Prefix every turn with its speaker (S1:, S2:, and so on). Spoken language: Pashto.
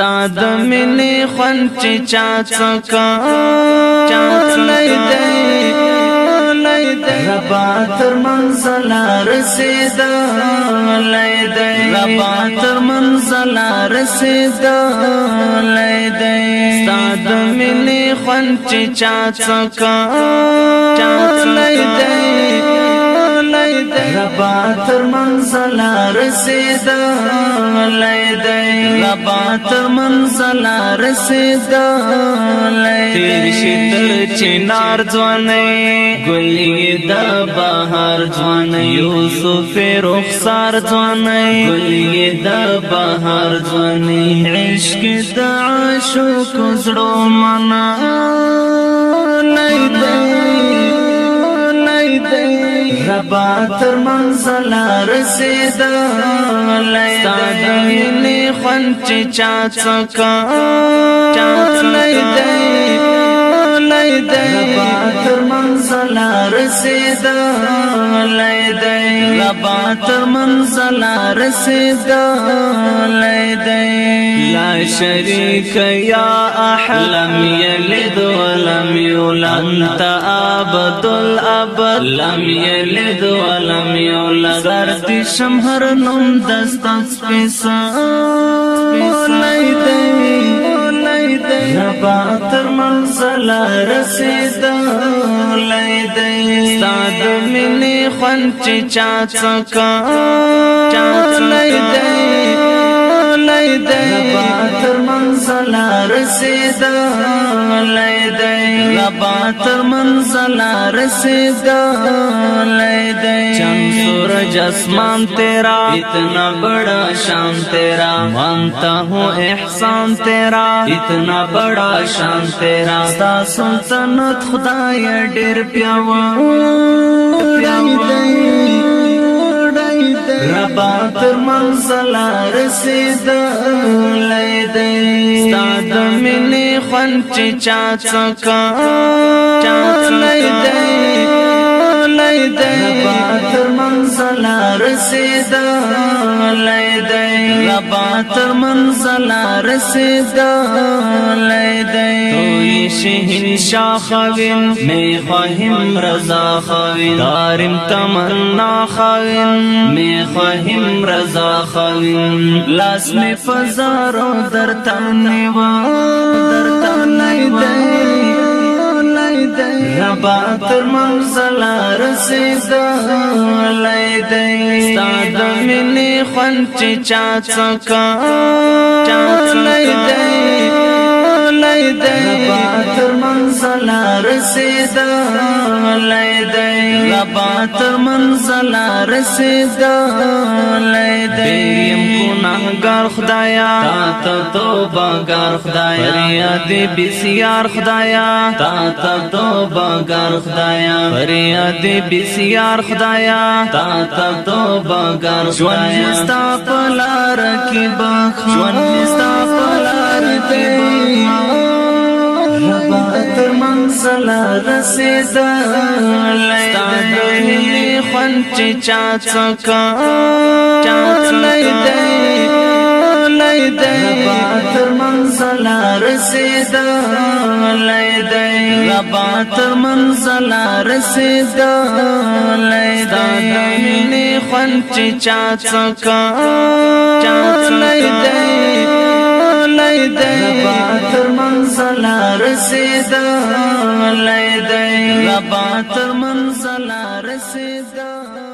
S1: ستاد منی خوان چې چا څکا چا لای دی لای دی ربا تر منزل رسیدا لای دی ربا تر منزل رسیدا لای دی ستاد منی خوان چې چا څکا چا لای دی لبا تر منزل رسید لیدای لبا تر منزل رسید لیدای تیر شتر چنار ځوانې ګلې د بهار ځوانې یوسف رخسار ځوانې ګلې د بهار ځوانې عشق د عاشق زړه منا با تر منزل رسید لای دی خون چې چا څکا چا لای دی لای دی با تر منزل رسید لای دی با تر منزل رسید لای دی لا شریک یا احلم یلد انت عبد الابد لم یلد ولم یولد زردی شمهر نوم دستا سپیسا مولای دی مولای دی ربا تر منزل رسید مولای دی ستاد منی خون چی چا چکا مولای دی مولای دی ربا تر منزل رسید مولای دی بابا تر منزل رسید لید چم سورج اسمان تیرا اتنا بڑا شان تیرا مانتا ہوں احسان تیرا اتنا بڑا شان تیرا ستا سلطنت خدای ډیر پیاوړی دی ربا تر منزل رسید لیدې ستاد منی خون چې چا څکا چا لیدې لیدې ربا تر منزل رسید لیدای ربا تر منزل رسید لیدای توی شهین شاخوین می خواهیم رضا خوین داریم تمنا خوین می خواهیم رضا خوین لاس می فزارو در تانی و در تانی دی ربا تر منزل سید لای دی ستاد منی خون چې چا څکا چا لای دی لای دی تر منزلہ رسید لیدای لبا تر منزل رسید لیدای گناهګار خدایا تا ته توبه ګار خدایا فریاد بسیار خدایا تا ته توبه ګار خدایا فریاد بسیار خدایا تا ته توبه ګار خدایا ژوند ستا په لار کې باخ ژوند ستا په لار کې منزل رسید لیدی خون چی چا چکا لیدی لیدی رباتر منزل رسید لیدی رباتر منزل رسید لیدی خون چی چا چکا لیدی لای دی ربا تر منزل رسید لای دی ربا تر منزل رسید